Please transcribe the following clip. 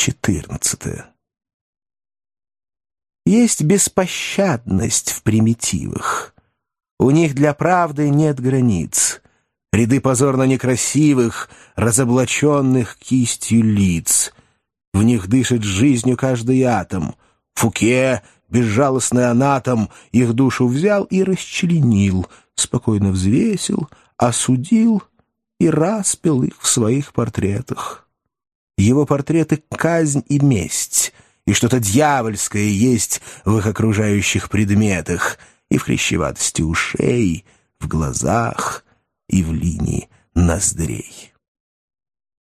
14. Есть беспощадность в примитивах. У них для правды нет границ. Ряды позорно некрасивых, разоблаченных кистью лиц. В них дышит жизнью каждый атом. Фуке, безжалостный анатом, их душу взял и расчленил, спокойно взвесил, осудил и распил их в своих портретах. Его портреты — казнь и месть, и что-то дьявольское есть в их окружающих предметах, и в хрящеватости ушей, в глазах, и в линии ноздрей.